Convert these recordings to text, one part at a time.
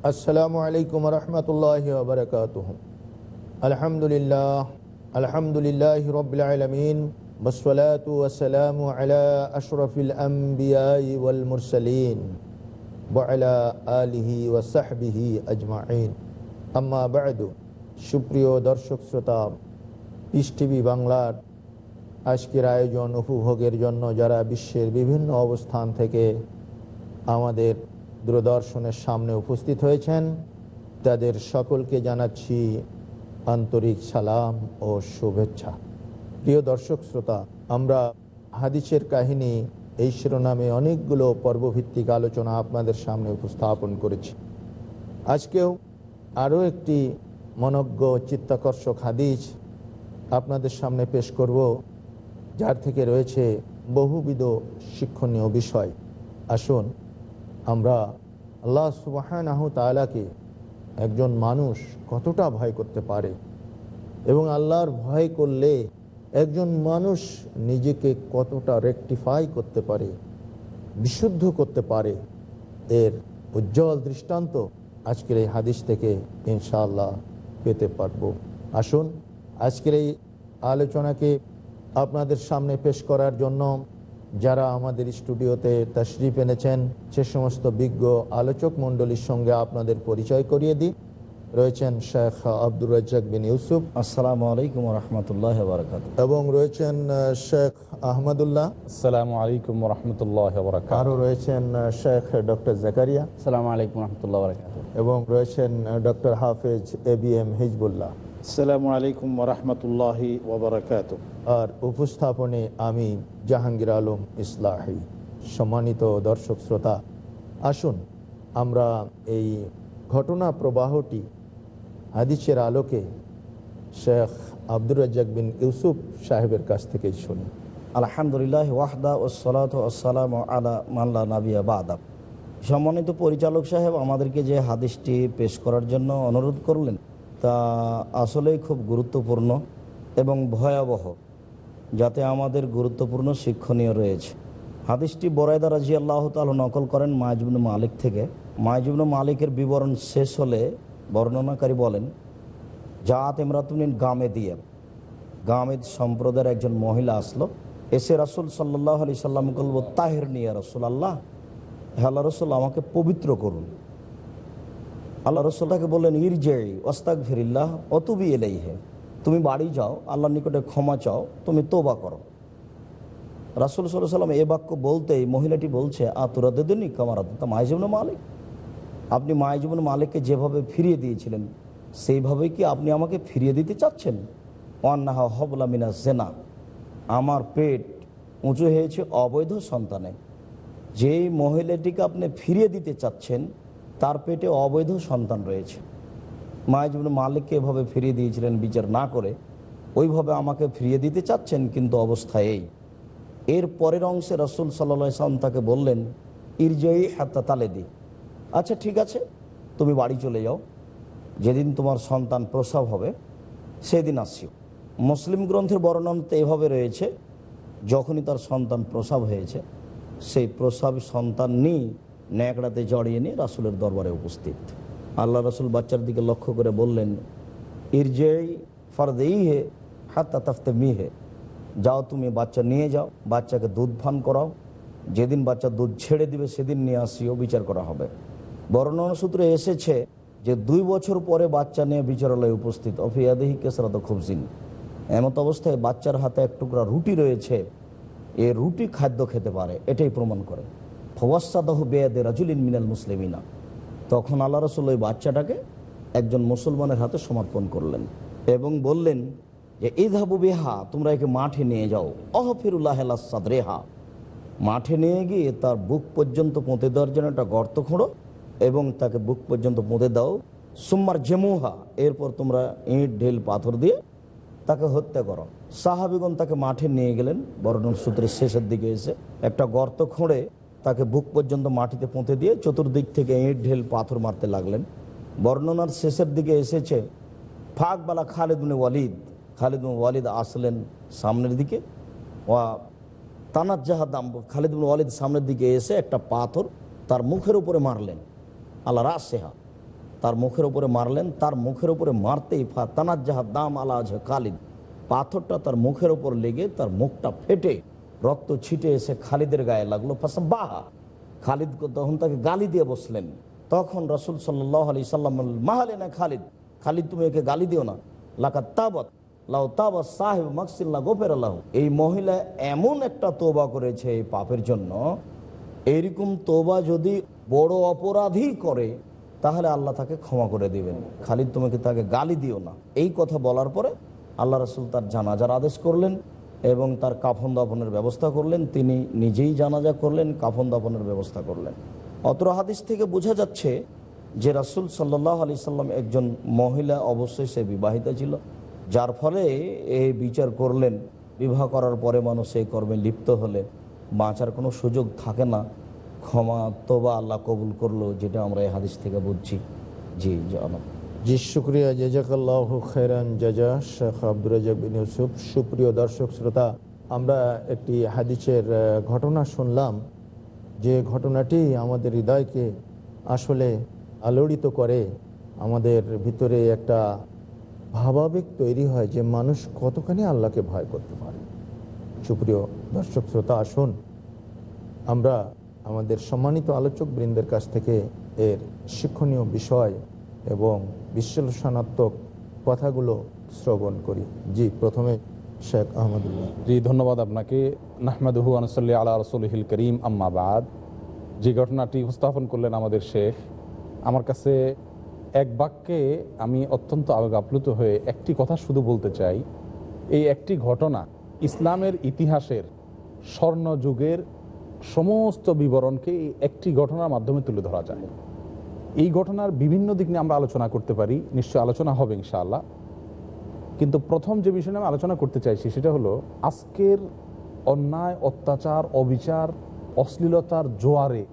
আসসালামু আলাইকুম রহমতুল্লাহ বরকাত আলহামদুলিল্লাহ আলহামদুলিল্লাহ রবিল আলমিন ওসালাম আলা আশরফিল আম্বিয়াই ওয়াল মুরসালিন ওয়ালা আলিহি ওয়াসাহবিহি আজমাইন আম্মা বাদু সুপ্রিয় দর্শক শ্রোতা পিস টিভি বাংলার আজকের আয়োজন উপভোগের জন্য যারা বিশ্বের বিভিন্ন অবস্থান থেকে আমাদের দূরদর্শনের সামনে উপস্থিত হয়েছেন। তাদের সকলকে জানাচ্ছি আন্তরিক সালাম ও শুভেচ্ছা। প্রিয় দর্শক শ্রোতা, আমরা হাদিসের কাহিনী এই শিরোনামে অনেকগুলো পর্বভিত্তিক আলোচনা আপনাদের সামনে উপস্থাপন করেছি। আজকেও আরও একটি মনজ্ঞ চিত্তাকর্ষক হাদিস আপনাদের সামনে পেশ করব, যার থেকে রয়েছে বহুবিধ শিক্ষণীয় বিষয়। আসুন আমরা আল্লাহ সুবাহ তালাকে একজন মানুষ কতটা ভয় করতে পারে? এবং আল্লাহর ভয় করলে একজন মানুষ নিজেকে কতটা রেকটিফাই করতে পারে, বিশুদ্ধ করতে পারে, এর উজ্জ্বল দৃষ্টান্ত আজকের এই হাদিস থেকে ইনশাআল্লাহ পেতে পারব। আসুন, আজকের এই আলোচনাকে আপনাদের সামনে পেশ করার জন্য যারা আমাদের স্টুডিওতে তশরিফ এনেছেন সে সমস্ত বিজ্ঞ আলোচক মণ্ডলীর সঙ্গে আপনাদের পরিচয় করিয়ে দিই। রয়েছেন শেখ আব্দুর রাজ্জাক বিন ইউসুফ। আসসালামু আলাইকুম রহমতুল্লাহ বারকাত এবং রয়েছেন শেখ আহমদুল্লাহ। আসসালামু আলাইকুম রহমতুল্লাহ বরকাত আরও রয়েছেন শেখ ডক্টর জাকারিয়া। আসসালামু আলাইকুম রহমতুল্লাহ বারকাত এবং রয়েছেন ডক্টর হাফেজ এ বি এম হিজবুল্লাহ। আসসালামু আলাইকুম রহমতুল্লাহি ওবরাকাত আর উপস্থাপনে আমি জাহাঙ্গীর আলম ইসলাহি। সম্মানিত দর্শক শ্রোতা আসুন আমরা এই ঘটনা প্রবাহটি হাদিসের আলোকে শেখ আব্দুর রাজ্জাক বিন ইউসুফ সাহেবের কাছ থেকেই শুনি। আলহামদুলিল্লাহ ওয়াহদা ওসলাত আসসালাম আলা মাল্লা নাবিয়া বাদা। সম্মানিত পরিচালক সাহেব আমাদেরকে যে হাদিসটি পেশ করার জন্য অনুরোধ করলেন তা আসলেই খুব গুরুত্বপূর্ণ এবং ভয়াবহ, যাতে আমাদের গুরুত্বপূর্ণ শিক্ষণীয় রয়েছে। হাদিসটি বরায়দা রাজি আল্লাহ তাল নকল করেন মায়জুবন মালিক থেকে। মায়জুবন মালিকের বিবরণ শেষ হলে বর্ণনাকারী বলেন, জাত ইমরাতুনিন গামে দিয়ে গামেদ সম্প্রদায়ের একজন মহিলা আসলো, এসে রাসুল সাল্লাহ আলি সাল্লাম বলব তাহের নিয়ে রসুল আল্লাহ আল্লাহ রসুল, আমাকে পবিত্র করুন। আল্লাহ রসুল তাকে বললেন, ইরজেই ওস্তাক ফিরিল্লাহ অতুবি এলেই হে তুমি বাড়ি যাও, আল্লাহর নিকটে ক্ষমা চাও, তুমি তোবা করো। রাসুল সাল্লাহ সাল্লাম এ বাক্য বলতেই মহিলাটি বলছে আতুরা দেদিনী কামার তা মাইজুবন মালিক। আপনি মাইজুবন মালিককে যেভাবে ফিরিয়ে দিয়েছিলেন সেইভাবে কি আপনি আমাকে ফিরিয়ে দিতে চাচ্ছেন? অন্নাহা হবলা মিনা জেনা, আমার পেট উঁচু হয়েছে অবৈধ সন্তানে। যেই মহিলাটিকে আপনি ফিরিয়ে দিতে চাচ্ছেন তার পেটে অবৈধ সন্তান রয়েছে। মায়াজুবন মালিককে এভাবে ফিরিয়ে দিয়েছিলেন, বিচার না করে। ওইভাবে আমাকে ফিরিয়ে দিতে চাচ্ছেন, কিন্তু অবস্থা এই। এর পরের অংশে রসুল সাল্লা সাল্লাম তাকে বললেন ইরজয়ী হাত্তা তালে দি আচ্ছা ঠিক আছে, তুমি বাড়ি চলে যাও। যেদিন তোমার সন্তান প্রসব হবে, সেদিন আসিও মুসলিম গ্রন্থের বর্ণনাতে এভাবে রয়েছে, যখনই তার সন্তান প্রসব হয়েছে, সেই প্রসব সন্তান নিয়ে ন্যাকড়াতে জড়িয়ে নিয়ে রাসুলের দরবারে উপস্থিত। আল্লাহ রাসুল বাচ্চার দিকে লক্ষ্য করে বললেন, ইরজেই ফরদেই হে হাত্তা তাফতে মি হে যাও তুমি বাচ্চা নিয়ে যাও, বাচ্চাকে দুধ পান করাও। যেদিন বাচ্চা দুধ ছেড়ে দিবে, সেদিন নিয়ে আসিও, বিচার করা হবে। বর্ণনা সূত্রে এসেছে যে দুই বছর পরে বাচ্চা নিয়ে বিচারালয়ে উপস্থিত। অফিয়াদেহি কেসরাত খুবজিন। এমত অবস্থায় বাচ্চার হাতে এক টুকরা রুটি রয়েছে। এ রুটি খাদ্য খেতে পারে, এটাই প্রমাণ করে। ফওয়াসাদহ বেয়াদে রাজুলিন মিনাল মুসলিমিনা। তখন আল্লাহ রসুল ওই বাচ্চাটাকে একজন মুসলমানের হাতে সমর্পণ করলেন এবং বললেন যে ইধাবু বেহা, তোমরা একে মাঠে নিয়ে যাও। অহফিরুল্লাহ সাদরেহা। মাঠে নিয়ে গিয়ে তার বুক পর্যন্ত পুঁতে দেওয়ার জন্য একটা গর্ত খোঁড়ো এবং তাকে বুক পর্যন্ত পুঁতে দাও। সুম্মার জেমুহা, এরপর তোমরা ইঁট, ঢেল, পাথর দিয়ে তাকে হত্যা করো। সাহাবিগণ তাকে মাঠে নিয়ে গেলেন বর্ণন সূত্রের শেষের দিকে এসে একটা গর্ত খুঁড়ে তাকে বুক পর্যন্ত মাটিতে পুঁতে দিয়ে চতুর্দিক থেকে ইঁট ঢেল, পাথর মারতে লাগলেন। বর্ণনার শেষের দিকে এসেছে ফাঁকবালা খালেদুন ওয়ালিদ। খালেদুন ওয়ালিদ আসলেন সামনের দিকে। তানার জাহাদাম খালিদ বিন ওয়ালিদ সামনের দিকে এসে একটা পাথর তার মুখের উপরে মারলেন। আল্লাহ রাসেহা, তার মুখের উপরে মারলেন। তার মুখের উপরে মারতেই ফা তানার জাহাদাম আল্লাহ খালিদ। পাথরটা তার মুখের উপর লেগে তার মুখটা ফেটে রক্ত ছিটে এসে খালিদের গায়ে লাগল ফাঁসা বাহা! খালিদ তখন তাকে গালি দিয়ে বসলেন। তখন রসুল সাল্লাহ আলি সাল্লাম মাহালে না খালিদ? খালিদ, তুমি একে গালি দিও না। লাকা তাবত, লাউ সাহেব মাকসিল্লা গোফের আল্লাহ। এই মহিলা এমন একটা তোবা করেছে এই পাপের জন্য। এইরকম তোবা যদি বড় অপরাধী করে, তাহলে আল্লাহ তাকে ক্ষমা করে দিবেন। খালিদ তোমাকে তাকে গালি দিও না? এই কথা বলার পরে আল্লাহ রসুল তার জানাজার আদেশ করলেন। এবং তার কাফন দাফনের ব্যবস্থা করলেন। তিনি নিজেই জানাজা করলেন, কাফন দাফনের ব্যবস্থা করলেন। অত্র হাদিস থেকে বোঝা যাচ্ছে যে রাসুল সাল্লাহ আলি সাল্লাম একজন মহিলা অবশ্যই সে বিবাহিতা ছিল, যার ফলে এই বিচার করলেন। বিবাহ করার পরে মানুষ এই কর্মে লিপ্ত হলে বাঁচার কোনো সুযোগ থাকে না। ক্ষমা তোবা আল্লাহ কবুল করল, যেটা আমরা এই হাদিস থেকে বুঝছি। জি, জনাব। জি, শুক্রিয়া, জেজাকাল্লাহ খেরান জাজা শেখ আব্দুর বিন ইউসুফ। সুপ্রিয় দর্শক, শ্রোতা, আমরা একটি হাদিসের ঘটনা শুনলাম। যে ঘটনাটি আমাদের হৃদয়কে আসলে আলোড়িত করে, আমাদের ভিতরে একটা ভাবাবেগ তৈরি হয় যে মানুষ কতখানি আল্লাহকে ভয় করতে পারে। সুপ্রিয় দর্শক, শ্রোতা, আসুন আমরা আমাদের সম্মানিত আলোচক বৃন্দের কাছ থেকে এর শিক্ষণীয় বিষয় এবং বিশ্লেষণাত্মক কথাগুলো শ্রবণ করি। জি, প্রথমে শেখ আহমদুল্লাহ। জি, ধন্যবাদ আপনাকে। নাহমাদহু আনসল্লি আলা রসুলহিল করিম আম্মাবাদ যে ঘটনাটি উপস্থাপন করলেন আমাদের শেখ, আমার কাছে এক বাক্যে আমি অত্যন্ত আবেগ আপ্লুত হয়ে একটি কথা শুধু বলতে চাই। এই একটি ঘটনা ইসলামের ইতিহাসের স্বর্ণযুগের সমস্ত বিবরণকে একটি ঘটনার মাধ্যমে তুলে ধরা যায়। এই ঘটনার বিভিন্ন দিক নিয়ে আমরা আলোচনা করতে পারি নিশ্চয় আলোচনা হবে ইনশাআল্লাহ। কিন্তু প্রথম যে বিষয় আমি আলোচনা করতে চাইছি সেটা হলো, আজকের অন্যায়, অত্যাচার, অবিচার, অশ্লীলতার জোয়ারে,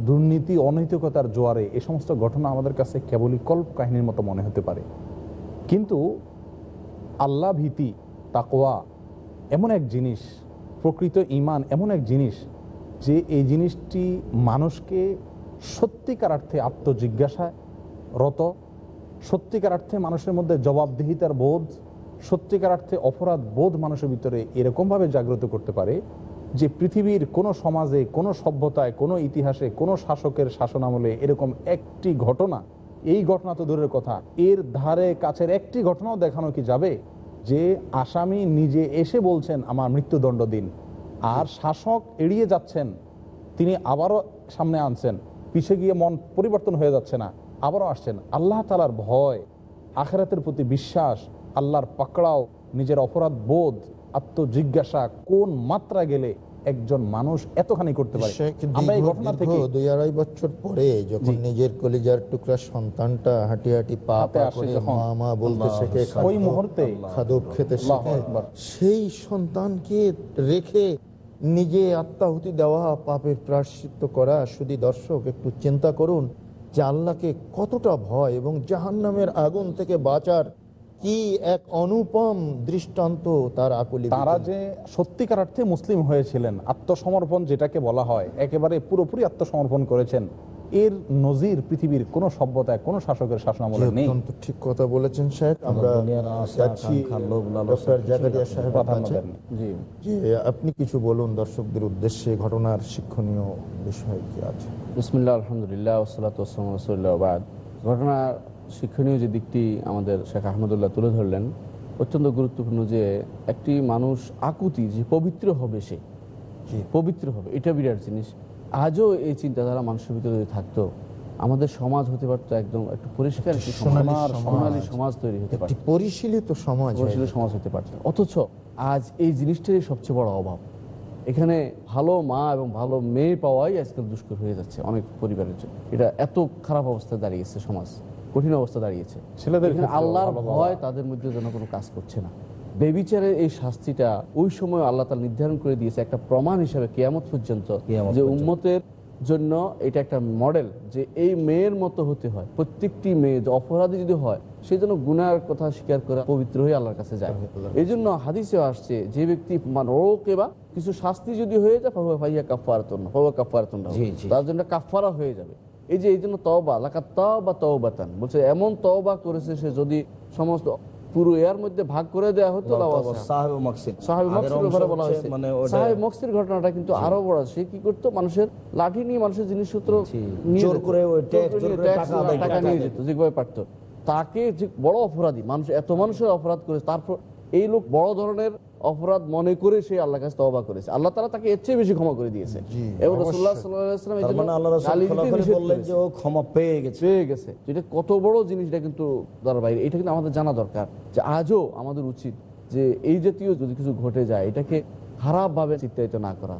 দুর্নীতি, অনৈতিকতার জোয়ারে, এ সমস্ত ঘটনা আমাদের কাছে কেবলই কল্প কাহিনীর মতো মনে হতে পারে। কিন্তু আল্লাহ ভীতি তাকোয়া এমন এক জিনিস, প্রকৃত ইমান এমন এক জিনিস যে এই জিনিসটি মানুষকে সত্যিকার অর্থে আত্মজিজ্ঞাসায় রত, সত্যিকার অর্থে মানুষের মধ্যে জবাবদিহিতার বোধ, সত্যিকার অর্থে অপরাধ বোধ মানুষের ভিতরে এরকমভাবে জাগ্রত করতে পারে যে পৃথিবীর কোনো সমাজে, কোনো সভ্যতায়, কোনো ইতিহাসে, কোনো শাসকের শাসনামলে এরকম একটি ঘটনা, এই ঘটনা তো দূরের কথা, এর ধারে কাছের একটি ঘটনাও দেখানো কি যাবে? যে আসামি নিজে এসে বলছেন, আমার মৃত্যুদণ্ড দিন আর শাসক এড়িয়ে যাচ্ছেন, তিনি আবারও সামনে আনছেন। পিছে গিয়ে মন পরিবর্তন হয়ে যাচ্ছে না আবারও আসছেন আল্লাহ তালার ভয় আখেরাতের প্রতি বিশ্বাস আল্লাহর পাকড়াও নিজের অপরাধ বোধ আত্মজিজ্ঞাসা কোন মাত্রা গেলে একজন মানুষ এতখানি করতে পারে? আমরা এই ঘটনা থেকে দুই আড়াই বছর পরে যখন নিজের কলিজার টুকরা সন্তানটা হাঁটি হাঁটি পা পা করে যখন, মা মা বলতে শেখে ওই মুহূর্তে খাদক খেতে শেখে। সেই সন্তানকে রেখে নিজে আত্মাহুতি দেওয়া পাপের প্রাশ্চিত্য করা শুধু দর্শক, একটু চিন্তা করুন যে আল্লাহকে কতটা ভয় এবং জাহান্নামের আগুন থেকে বাঁচার কি এক অনুপম দৃষ্টান্ত তার আকুলি তারা যে সত্যিকার অর্থে মুসলিম হয়েছিলেন, আত্মসমর্পণ যেটাকে বলা হয়, একেবারে পুরোপুরি আত্মসমর্পণ করেছেন। এর নজির পৃথিবীর কোন সভ্যতায় কোন শাসকের শাসনামলে নেই। ঠিক কথা বলেছেন সাহেব আমরা যে আপনি কিছু বলুন দর্শকদের উদ্দেশ্যে ঘটনার শিক্ষণীয় বিষয় কি আছে? বিসমিল্লা আলহামদুলিল্লাহ ওসলাত ওসলাম রসুল্লাহ বাদ। ঘটনা শিক্ষণীয় যে দিকটি আমাদের শেখ আহমদুল্লাহ তুলে ধরলেন অত্যন্ত গুরুত্বপূর্ণ যে একটি মানুষ আকুতি যে পবিত্র হবে সে। পবিত্র হবে এটা বিরাট জিনিস। আজও এই চিন্তাধারা মানুষের ভিতরে যদি থাকতো আমাদের সমাজ হতে পারতো একদম একটু পরিষ্কার সমাজ, সোনালী সমাজ। তৈরি হতে পারতো। পরিশীলিত সমাজ পরিশীলিত সমাজ হতে পারত। অথচ আজ এই জিনিসটারই সবচেয়ে বড় অভাব। এখানে ভালো মা এবং ভালো মেয়ে পাওয়াই আজকাল দুষ্কর হয়ে যাচ্ছে অনেক পরিবারের জন্য। এটা এত খারাপ অবস্থায় দাঁড়িয়েছে সমাজ কঠিন অবস্থা দাঁড়িয়েছে। ছেলেদের এখানে আল্লাহর। ভয় তাদের মধ্যে যেন কোনো কাজ করছে না। বেবিচারের এই শাস্তিটা ওই সময় আল্লাহ তালা নির্ধারণ করে দিয়েছে একটা প্রমাণ হিসাবে কেয়ামত পর্যন্ত যে। উম্মতের জন্য এটা একটা মডেল যে এই মেয়ের মতো হতে হয়। প্রত্যেকটি মেয়ে যে অপরাধী যদি হয় সেই জন্য গুনার কথা স্বীকার করে পবিত্র হয়ে আল্লাহর কাছে যায়। এই জন্য হাদিসে আসছে যে ব্যক্তি মানে ওকে বা কিছু শাস্তি যদি হয়ে যায় ভাইয়া কাফারাতুন ফাহুয়া কাফারাতুন। তার জন্য কাফারা হয়ে যাবে। এই যে এই জন্য তওবা লাকা তওবা তওবাতান। বলছে এমন তওবা করেছে সে যদি সমস্ত পুরো এর মধ্যে ভাগ করে দেওয়া হতো মক্সির মানে ঘটনাটা কিন্তু আরও বড়। সে কি করতো? মানুষের লাঠি নিয়ে মানুষের জিনিসপত্র টাকা। নিয়ে যেত যেভাবে পারতো। তাকে যে বড় অপরাধী মানুষ এত মানুষের অপরাধ করেছে তারপর এই লোক বড় ধরনের অপরাধ মনে করে সে আল্লাহ কাছে তওবা করেছে। আল্লাহ তারা তাকে এর চেয়ে বেশি ক্ষমা করে দিয়েছে। এবং মানে ক্ষমা পেয়ে গেছে। পেয়ে গেছে। এটা কত বড় জিনিস এটা কিন্তু তার বাইরে। এটা কিন্তু আমাদের জানা দরকার যে আজও আমাদের উচিত যে এই জাতীয় যদি কিছু ঘটে যায় এটাকে খারাপভাবে চিত্রায়িত না করা।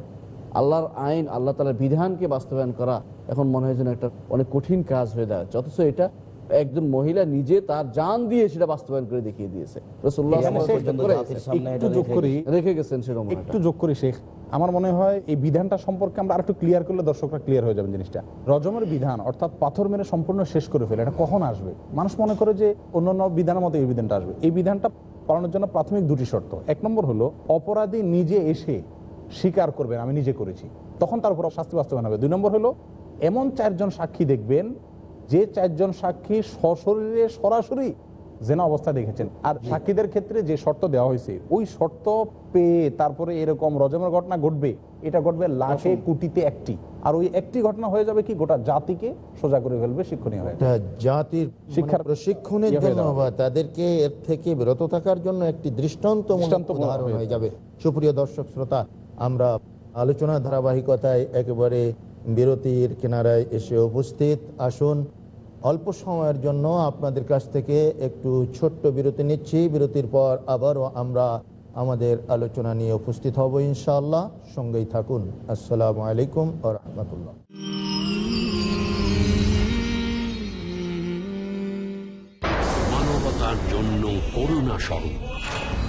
আল্লাহর আইন আল্লাহ তালার বিধানকে বাস্তবায়ন করা এখন মনে হয় যেন একটা অনেক কঠিন কাজ হয়ে দাঁড়াচ্ছে। অথচ এটা একজন মহিলা নিজে তার জান দিয়ে সেটা বাস্তবায়ন করে দেখিয়ে দিয়েছে। রেখে গেছেন সেরকম একটু। যোগ করি শেখ। আমার মনে হয় এই বিধানটা সম্পর্কে আমরা আরেকটু ক্লিয়ার করলে দর্শকরা ক্লিয়ার হয়ে যাবেন জিনিসটা। রজমের বিধান অর্থাৎ পাথর মেরে সম্পূর্ণ শেষ করে ফেলে এটা কখন আসবে? মানুষ মনে করে যে অন্যান্য বিধানের মতো এই বিধানটা আসবে। এই বিধানটা পালনের জন্য প্রাথমিক দুটি শর্ত। এক নম্বর হলো অপরাধী নিজে এসে স্বীকার করবেন আমি নিজে করেছি। তখন তার উপর শাস্তি বাস্তবায়ন হবে। দুই নম্বর হলো এমন চারজন সাক্ষী দেখবেন যে চারজন সাক্ষী সশরীরে সরাসরি জেনা অবস্থা দেখেছেন। আর সাক্ষীদের ক্ষেত্রে যে শর্ত দেওয়া হয়েছে ওই শর্ত পেয়ে তারপরে এরকম রজমের ঘটনা ঘটবে এটা ঘটবে লাখে কোটিতে একটি। আর ওই একটি ঘটনা হয়ে যাবে কি? গোটা জাতিকে সোজা করে ফেলবে শিক্ষণীয় হয়ে। জাতির শিক্ষার শিক্ষার প্রশিক্ষণের ইয়ে জন্য তাদেরকে এর থেকে বিরত থাকার জন্য একটি দৃষ্টান্ত উদাহরণ হয়ে হয়ে যাবে। সুপ্রিয় দর্শক শ্রোতা আমরা আলোচনা ধারাবাহিকতায় একেবারে বিরতির কিনারায় এসে উপস্থিত। আসুন অল্প সময়ের জন্য আপনাদের কাছ থেকে একটু ছোট্ট বিরতি নিচ্ছি। বিরতির পর আবারও আমরা আমাদের আলোচনা নিয়ে উপস্থিত হব ইনশাআল্লাহ। সঙ্গেই থাকুন। আসসালামু আলাইকুম ও রহমতুল্লাহ। মানবতার জন্য করুণা স্বরূপ।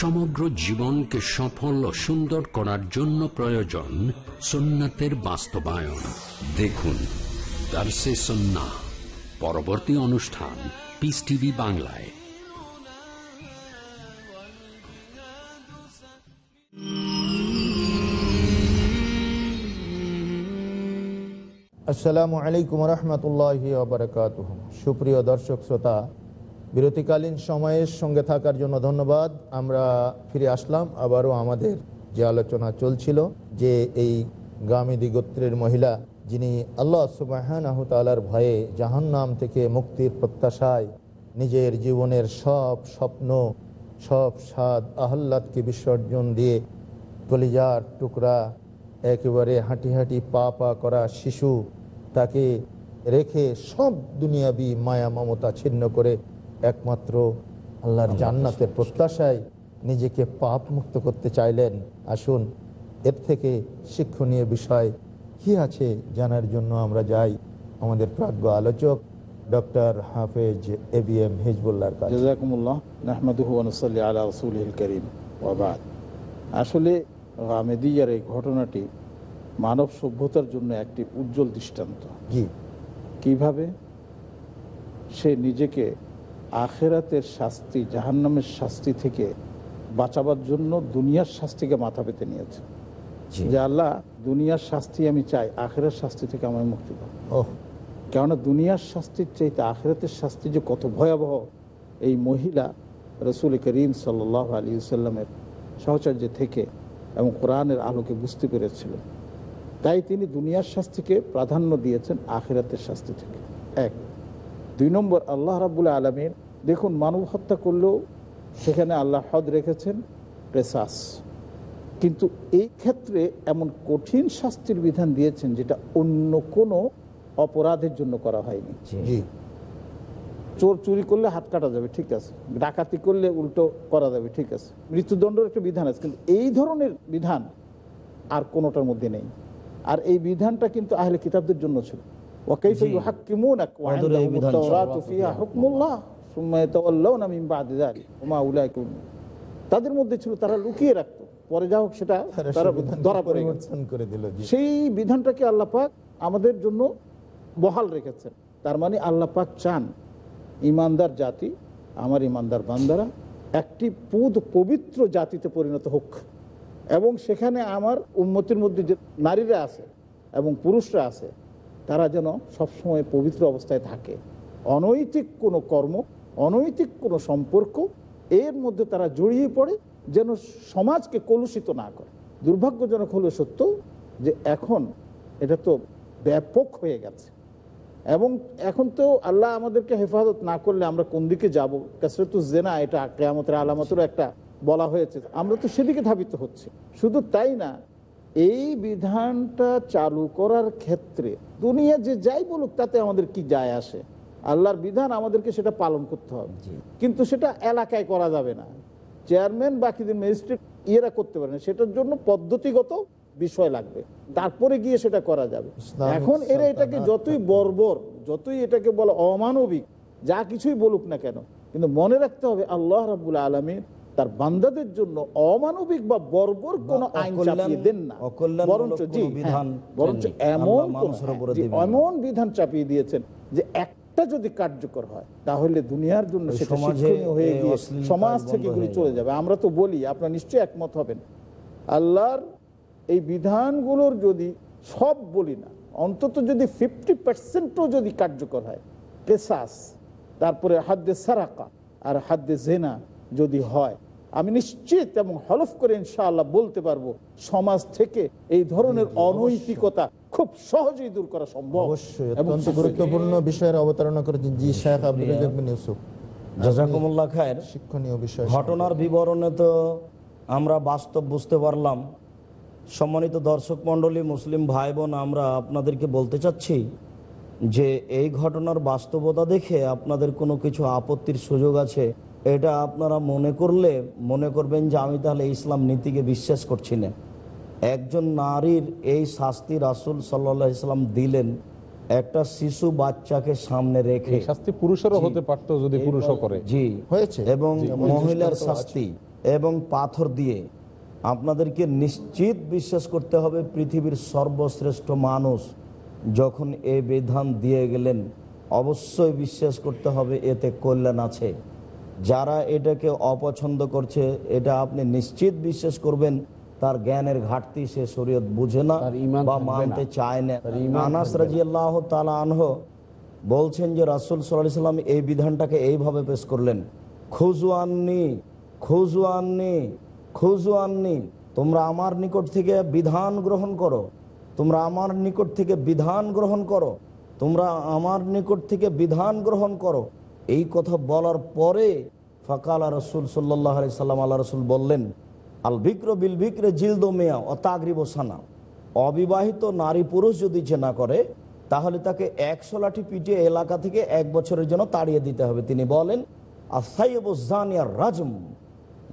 সমগ্র জীবনকে সফল ও সুন্দর করার জন্য প্রয়োজন সুন্নাতের বাস্তবায়ন। দেখুন দার্সে সন্না পরবর্তী অনুষ্ঠান পিস টিভি বাংলায়। আসসালামু আলাইকুম রহমতুল্লাহ সুপ্রিয় দর্শক, শ্রোতা বিরতিকালীন সময়ের সঙ্গে থাকার জন্য ধন্যবাদ। আমরা ফিরে আসলাম। আবারও আমাদের যে আলোচনা চলছিল, যে এই গামিদি গোত্রের মহিলা, যিনি আল্লাহ সুবাহানাহ তালার ভয়ে জাহান্নাম থেকে মুক্তির প্রত্যাশায় নিজের জীবনের সব স্বপ্ন, সব স্বাদ, আহ্লাদকে বিসর্জন দিয়ে কলিজার টুকরা, একেবারে হাঁটি হাঁটি পা পা করা শিশু, তাকে রেখে সব দুনিয়াবি মায়া মমতা ছিন্ন করে একমাত্র আল্লাহর জান্নাতের প্রত্যাশায় নিজেকে পাপ মুক্ত করতে চাইলেন। আসুন এর থেকে শিক্ষণীয় বিষয় কি আছে জানার জন্য আমরা যাই। আমাদের প্রাজ্ঞ আলোচক ডক্টর হাফেজ এ বি এম হিজবুল্লাহর কাছে। জাজাকুমুল্লাহ নাহমাদুহু আনসাল্লি আলা রসুল করিম। ওবাদ আসলে আমেদিয়ার এই ঘটনাটি মানব সভ্যতার জন্য একটি উজ্জ্বল দৃষ্টান্ত। জি। কীভাবে সে নিজেকে আখেরাতের শাস্তি জাহান্নামের শাস্তি থেকে বাঁচাবার জন্য দুনিয়ার শাস্তিকে মাথা পেতে নিয়েছে। যে আল্লাহ দুনিয়ার শাস্তি আমি চাই আখেরার শাস্তি থেকে আমায় মুক্তি ওহ। কেননা দুনিয়ার শাস্তির চাইতে আখেরাতের শাস্তি যে কত ভয়াবহ এই মহিলা রসুল করিম সাল্লাহ আলী সাল্লামের সহচর্য থেকে এবং কোরআনের আলোকে বুঝতে পেরেছিলেন। তাই তিনি দুনিয়ার শাস্তিকে প্রাধান্য দিয়েছেন আখেরাতের শাস্তি থেকে। এক দুই নম্বর আল্লাহ রাবুল আলমীর দেখুন মানব হত্যা করলেও সেখানে আল্লাহ হদ রেখেছেন পেশাস কিন্তু এই ক্ষেত্রে এমন কঠিন শাস্তির বিধান দিয়েছেন যেটা অন্য কোনো অপরাধের জন্য করা হয়নি। চোর চুরি করলে হাত কাটা যাবে ঠিক আছে। ডাকাতি করলে উল্টো করা যাবে ঠিক আছে। মৃত্যুদণ্ডের একটা বিধান আছে কিন্তু এই ধরনের বিধান আর কোনোটার মধ্যে নেই। আর এই বিধানটা কিন্তু আহলে কিতাবদের জন্য ছিল। ওকেই হাক্কিমুন তাদের মধ্যে ছিল তারা লুকিয়ে রাখত। পরে যা হোক সেটা ধরা করে দিল সেই বিধানটাকে আল্লাপাক আমাদের জন্য বহাল রেখেছেন। তার মানে আল্লাপাক চান ইমানদার জাতি আমার ইমানদার বান্দারা একটি পুদ পবিত্র জাতিতে পরিণত হোক। এবং সেখানে আমার উন্মতির মধ্যে যে নারীরা আছে এবং পুরুষরা আছে তারা যেন সবসময় পবিত্র অবস্থায় থাকে। অনৈতিক কোনো কর্ম অনৈতিক কোনো সম্পর্ক, এর মধ্যে তারা জড়িয়ে পড়ে, যেন সমাজকে কলুষিত না করে। দুর্ভাগ্যজনক হলো সত্য যে এখন এটা তো ব্যাপক হয়ে গেছে। এবং এখন তো আল্লাহ আমাদেরকে হেফাজত না করলে আমরা কোন দিকে যাব? কাসরতু জেনা এটা কেয়ামতের আলামতেরও একটা বলা হয়েছে। আমরা তো সেদিকে ধাবিত হচ্ছে। শুধু তাই না, এই বিধানটা চালু করার ক্ষেত্রে দুনিয়া যে যাই বলুক, তাতে আমাদের কি যায় আসে? আল্লাহর বিধান আমাদেরকে সেটা পালন করতে হবে। কিন্তু সেটা এলাকায় করা যাবে না। চেয়ারম্যান বাকিদের ম্যাজিস্ট্রেট ইয়েরা করতে পারে না। সেটার জন্য পদ্ধতিগত বিষয় লাগবে। তারপরে গিয়ে সেটা করা যাবে। এখন এরা এটাকে যতই বর্বর যতই এটাকে বলে অমানবিক যা কিছুই বলুক না কেন কিন্তু মনে রাখতে হবে আল্লাহ রাবুল আলমী তার বান্দাদের জন্য অমানবিক বা বর্বর কোন আইন চাপিয়ে দেন না। বরঞ্চ জি হ্যাঁ, বরঞ্চ এমন না। এমন বিধান চাপিয়ে দিয়েছেন যে একটা যদি কার্যকর হয় তাহলে দুনিয়ার জন্য ওই সেটা শিক্ষণীয় হয়ে গিয়ে সমাজ থেকে এগুলি চলে যাবে। যাবে আমরা তো বলি আপনার নিশ্চয়ই একমত হবেন আল্লাহর এই বিধানগুলোর যদি সব বলি না অন্তত যদি ফিফটি পার্সেন্টও যদি কার্যকর হয় পেশাস তারপরে হাদ্দে সারাকা আর হাদ্দে জেনা যদি হয় আমি নিশ্চিত এবং হলফ করে ইনশাআল্লাহ বলতে পারব সমাজ থেকে এই ধরনের অনৈতিকতা খুব সহজেই দূর করা সম্ভব। অবশ্যই অত্যন্ত গুরুত্বপূর্ণ বিষয়ের অবতারণা করেছেন জি শেখ আব্দুল ইউসুফ। জাজাকুমুল্লাহ খায়ের শিক্ষণীয় বিষয় ঘটনার বিবরণে তো আমরা বাস্তব বুঝতে পারলাম। সম্মানিত দর্শক মণ্ডলী মুসলিম ভাই বোন আমরা আপনাদেরকে বলতে চাচ্ছি যে এই ঘটনার বাস্তবতা দেখে আপনাদের কোনো কিছু আপত্তির সুযোগ আছে এটা আপনারা মনে করলে মনে করবেন যে আমি তাহলে ইসলাম নীতিকে বিশ্বাস করছি না একজন নারীর এই শাস্তি রাসুল সাল্লাহ ইসলাম দিলেন একটা শিশু বাচ্চাকে সামনে রেখে। শাস্তি পুরুষেরও হতে পারতো যদি পুরুষও করে। জি। হয়েছে। এবং মহিলার শাস্তি এবং পাথর দিয়ে আপনাদেরকে নিশ্চিত বিশ্বাস করতে হবে পৃথিবীর সর্বশ্রেষ্ঠ মানুষ যখন এ বিধান দিয়ে গেলেন অবশ্যই বিশ্বাস করতে হবে এতে কল্যাণ আছে। যারা এটাকে অপছন্দ করছে এটা আপনি নিশ্চিত বিশ্বাস করবেন তার জ্ঞানের ঘাটতি সে শরীয়ত বুঝে না বা মানতে চায় না। আনাস রাজি আল্লাহ তালা আনহ বলছেন যে রাসুল সাল্লাহ সাল্লাম এই বিধানটাকে এইভাবে পেশ করলেন খুজু আননি খুজু আননি খুজু আননি তোমরা আমার নিকট থেকে বিধান গ্রহণ করো তোমরা আমার নিকট থেকে বিধান গ্রহণ করো তোমরা আমার নিকট থেকে বিধান গ্রহণ করো। এই কথা বলার পরে ফাকাল রসুল সাল্লাহ আলি সাল্লাম আল্লাহ রসুল বললেন, আল বিক্র বিল বিক্রে জিলদো মেয়া অতাগ্রিব সানা। অবিবাহিত নারী পুরুষ যদি জেনা করে, তাহলে তাকে একশো লাঠি পিটিয়ে এলাকা থেকে এক বছরের জন্য তাড়িয়ে দিতে হবে। তিনি বলেন আসাইবুজানিয়ার রাজম।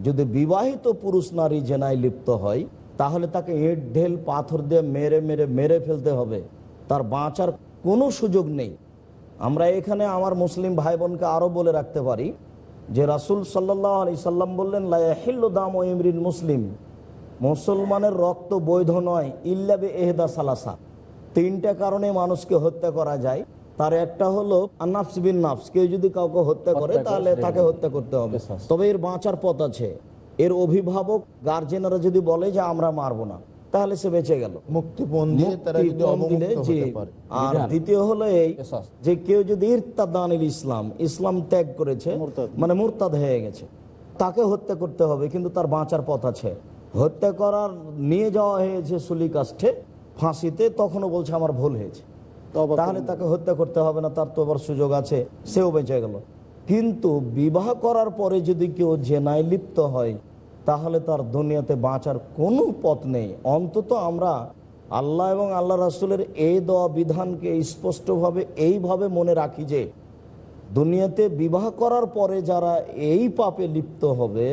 যদি বিবাহিত পুরুষ নারী জেনায় লিপ্ত হয়, তাহলে তাকে ইট, ঢেল, পাথর দিয়ে মেরে মেরে মেরে ফেলতে হবে। তার বাঁচার কোনো সুযোগ নেই। আমরা এখানে আমার মুসলিম ভাই বোনকে আরও বলে রাখতে পারি যে রাসুল সাল্লাহ আলি সাল্লাম বললেন লাহিল্লু দাম ও ইমরিন মুসলিম। মুসলমানের রক্ত বৈধ নয় ইল্লাবে এহদা সালাসা। তিনটা কারণে মানুষকে হত্যা করা যায়। তার একটা হলো আনাফস বিন নাফস। কেউ যদি কাউকে হত্যা করে তাহলে তাকে হত্যা করতে হবে। তবে এর বাঁচার পথ আছে। এর অভিভাবক গার্জেনরা যদি বলে যে আমরা মারবো না। তাহলে সে বেঁচে গেল। মুক্তিপণ দিয়ে তারা দিলে পারে। আর দ্বিতীয় হলো এই যে কেউ যদি ইরতাদানিল ইসলাম ইসলাম ত্যাগ করেছে মানে মুরতাদ হয়ে গেছে তাকে হত্যা করতে হবে কিন্তু তার বাঁচার পথ আছে। হত্যা করার নিয়ে যাওয়া হয়েছে সুলিকাষ্ঠে ফাঁসিতে তখনও বলছে আমার ভুল হয়েছে। তওবা তাহলে তাকে হত্যা করতে হবে না তার তো আবার সুযোগ আছে সেও বেঁচে গেল। কিন্তু বিবাহ করার পরে যদি কেউ জেনায় লিপ্ত হয় তাহলে তার দুনিয়াতে বাঁচার কোনো পথ নেই। অন্তত আমরা আল্লাহ এবং আল্লাহ রাসুলের এই দেওয়া বিধানকে স্পষ্টভাবে এইভাবে মনে রাখি যে, দুনিয়াতে বিবাহ করার পরে যারা এই পাপে লিপ্ত হবে,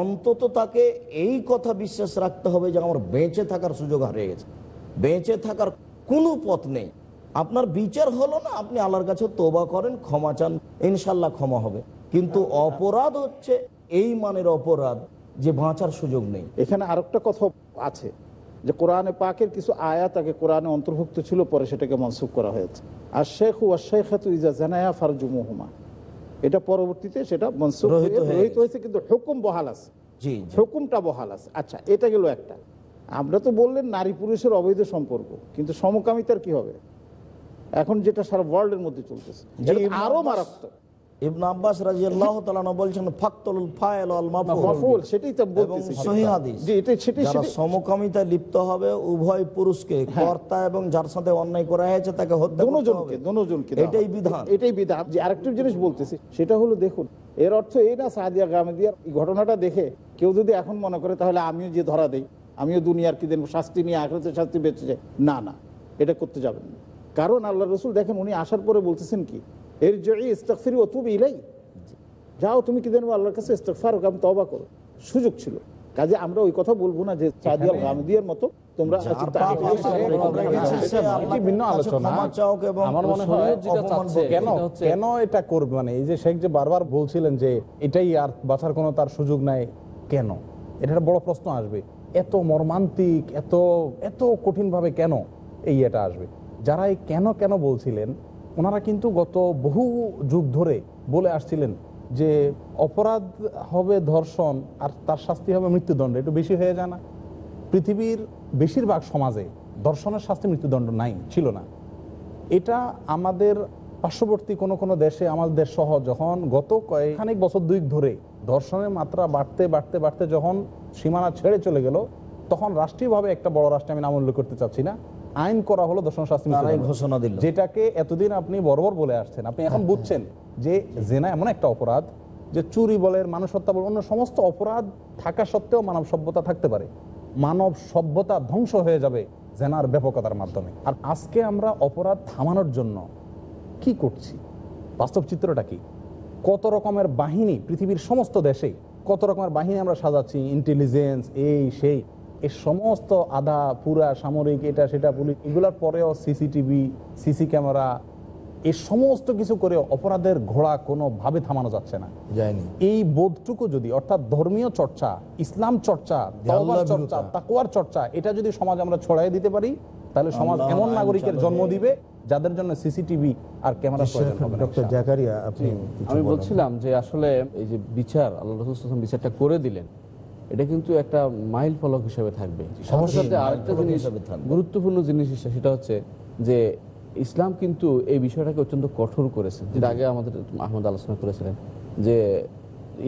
অন্তত তাকে এই কথা বিশ্বাস রাখতে হবে যে আমার বেঁচে থাকার সুযোগ হারিয়ে গেছে। বেঁচে থাকার কোনো পথ নেই। আপনার বিচার হলো না, আপনি আল্লাহর কাছে তোবা করেন, ক্ষমা চান ইনশাল্লাহ ক্ষমা হবে। কিন্তু অপরাধ হচ্ছে, এই মানের অপরাধ। যে বাঁচার সুযোগ নেই। এখানে আরেকটা কথা আছে যে কোরআনে পাকের কিছু আয়াত আগে কোরআনে অন্তর্ভুক্ত ছিল পরে সেটাকে মনসুখ করা হয়েছে। আর শেখ হুয়া শেখাতু ইজা জানায়া ফারজুমুহুমা। এটা পরবর্তীতে সেটা মনসুখ রহিত হয়ে- হয়ে। হয়েছে কিন্তু হুকুম বহাল আছে। হুকুমটা বহাল আছে। আচ্ছা এটা গেল একটা। আমরা তো বললেন নারী পুরুষের অবৈধ সম্পর্ক কিন্তু সমকামিতার কি হবে? এখন যেটা সারা ওয়ার্ল্ডের মধ্যে চলতেছে। আরও মারাত্মক। ইবন আব্বাস রাজি আল্লাহ বলছেন ফাকতুল ফাইল আল মাফউল, সেটাই তো বলতেছি সহি হাদিস। জি, এটাই- সেটাই- যারা সমকামিতায় লিপ্ত হবে উভয় পুরুষকে কর্তা এবং যার সাথে অন্যায় করা হয়েছে তাকে হত্যা দনোজনকে দেওয়া এটাই। বিধান। এটাই বিধান। যে আরেকটা জিনিস বলতেছি সেটা হলো দেখুন এর অর্থ এই না সাদিয়া গামেদিয়ার এই ঘটনাটা দেখে কেউ যদি এখন মনে করে তাহলে আমিও যে ধরা দেই আমিও দুনিয়ার কি দেন শাস্তি নিয়ে আখড়াতে শাস্তি বেঁচে যাই না না এটা করতে যাবেন না। কারণ আল্লাহ রসুল দেখেন উনি আসার পরে বলতেছেন কি এর জয়ী ইস্তাকফিরি ও তুমি ইলাই যাও তুমি কি জানব আল্লাহর কাছে ইস্তেকফার আমি তবা করো সুযোগ ছিল কাজে আমরা ওই কথা বলব না যে সাদিয়া গামেদিয়ার মতো তোমরা এটা- ভিন্ন আলোচনা। আমার মনে হয় করবে। কেন কেন এটা করবে? মানে এই যে শেখ যে বারবার বলছিলেন যে এটাই আর বাঁচার কোনো তার সুযোগ নাই কেন? এটা একটা বড় প্রশ্ন আসবে। এত মর্মান্তিক এত এত কঠিনভাবে কেন এই এটা আসবে? যারা এই কেন কেন বলছিলেন ওনারা কিন্তু গত বহু যুগ ধরে বলে আসছিলেন যে অপরাধ হবে ধর্ষণ আর তার শাস্তি হবে মৃত্যুদণ্ড, একটু বেশি হয়ে যায় না। পৃথিবীর বেশিরভাগ সমাজে ধর্ষণের শাস্তি মৃত্যুদণ্ড নাই, ছিল না। এটা আমাদের পার্শ্ববর্তী কোনো কোনো দেশে, আমাদের দেশ সহ যখন গত কয়েকখানিক বছর দুই ধরে ধর্ষণের মাত্রা বাড়তে বাড়তে বাড়তে যখন সীমানা ছেড়ে চলে গেল, তখন রাষ্ট্রীয়ভাবে একটা বড় রাষ্ট্রে আমি নাম উল্লেখ করতে চাচ্ছি না। আইন করা হলো ধর্ষণ শাস্তি ঘোষণা দিল। যেটাকে এতদিন আপনি বরাবর বলে আসছেন। আপনি এখন বুঝছেন যে জেনা এমন একটা অপরাধ যে চুরি বলেন মানুষ হত্যা বলেন অন্য সমস্ত অপরাধ থাকা সত্ত্বেও মানব সভ্যতা থাকতে পারে। মানব সভ্যতা ধ্বংস হয়ে যাবে জেনার ব্যাপকতার মাধ্যমে। আর আজকে আমরা অপরাধ থামানোর জন্য কি করছি? বাস্তব চিত্রটা কি? কত রকমের বাহিনী পৃথিবীর সমস্ত দেশে কত রকমের বাহিনী আমরা সাজাচ্ছি? ইন্টেলিজেন্স এই সেই। এই সমস্ত আধা পুরা সামরিক এটা সেটা পুলিশ এগুলোর পরেও সিসিটিভি সিসি ক্যামেরা এই সমস্ত কিছু করে অপরাধের ঘোড়া কোনোভাবে থামানো যাচ্ছে না। যায়নি। এই বোধটুকু যদি অর্থাৎ ধর্মীয় চর্চা ইসলাম চর্চা চর্চা তাকুয়ার চর্চা এটা যদি সমাজ আমরা ছড়াই দিতে পারি তাহলে সমাজ এমন নাগরিকের জন্ম দিবে যাদের জন্য সিসিটিভি আর ক্যামেরা প্রয়োজন হবে না ডক্টর জাকারিয়া আপনি আমি বলছিলাম যে আসলে এই যে বিচার আল্লাহ রসুল বিচারটা করে দিলেন। এটা কিন্তু একটা মাইল ফলক হিসেবে থাকবে। সাথে সাথে আরেকটা জিনিস গুরুত্বপূর্ণ জিনিস সেটা হচ্ছে যে ইসলাম কিন্তু এই বিষয়টাকে অত্যন্ত কঠোর করেছেন যেটা আগে আমাদের আহমদ আলোচনা করেছিলেন যে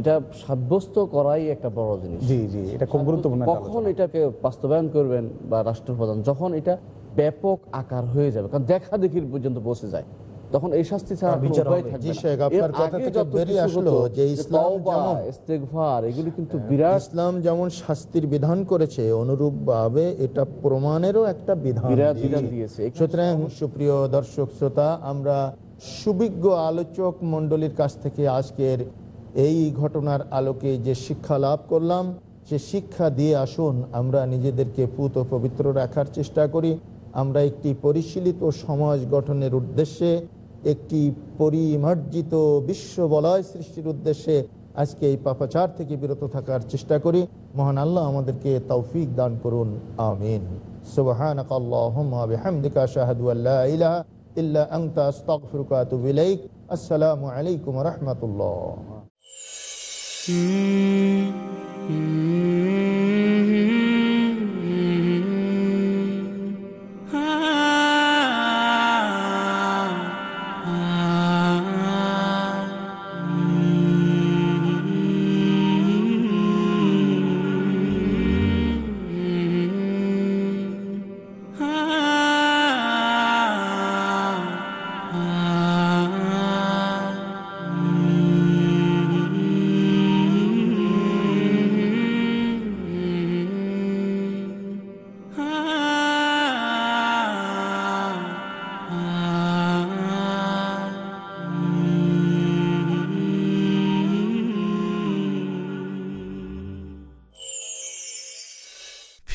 এটা সাব্যস্ত করাই একটা বড় জিনিস। জি জি এটা খুব গুরুত্বপূর্ণ কখন এটাকে বাস্তবায়ন করবেন বা রাষ্ট্রপ্রধান যখন এটা ব্যাপক আকার হয়ে যাবে কারণ দেখা দেখির পর্যন্ত পৌঁছে যায়। তখন এই শাস্তি ছাড়া কোনো বিচার উপায় হবে। থাকবে জি না। শেখ, আপনার কথা থেকে বেরিয়ে আসলো যে ইসলাম ইস্তেগফার, এগুলি কিন্তু বিরাট ইসলাম যেমন শাস্তির বিধান করেছে অনুরূপ ভাবে এটা প্রমাণেরও একটা বিধান দিয়েছে। সুতরাং সুপ্রিয় দর্শক শ্রোতা আমরা সুবিজ্ঞ আলোচক মণ্ডলীর কাছ থেকে আজকের এই ঘটনার আলোকে যে শিক্ষা লাভ করলাম সে শিক্ষা দিয়ে আসুন আমরা নিজেদেরকে পুত ও পবিত্র রাখার চেষ্টা করি আমরা একটি পরিশীলিত সমাজ গঠনের উদ্দেশ্যে একটি পরিমার্জিত বিশ্ব বলয় সৃষ্টির উদ্দেশ্যে আজকে এই পাপাচার থেকে বিরত থাকার চেষ্টা করি। মহান আল্লাহ আমাদেরকে তৌফিক দান করুন। আমিন। সুবহানাক আল্লাহুম্মা বিহামদিকা আশহাদু আল্লা আসসালামু আলাইকুম ওয়া রাহমাতুল্লাহ।